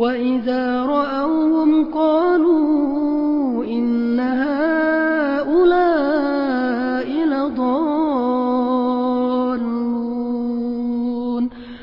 وإذا رأوا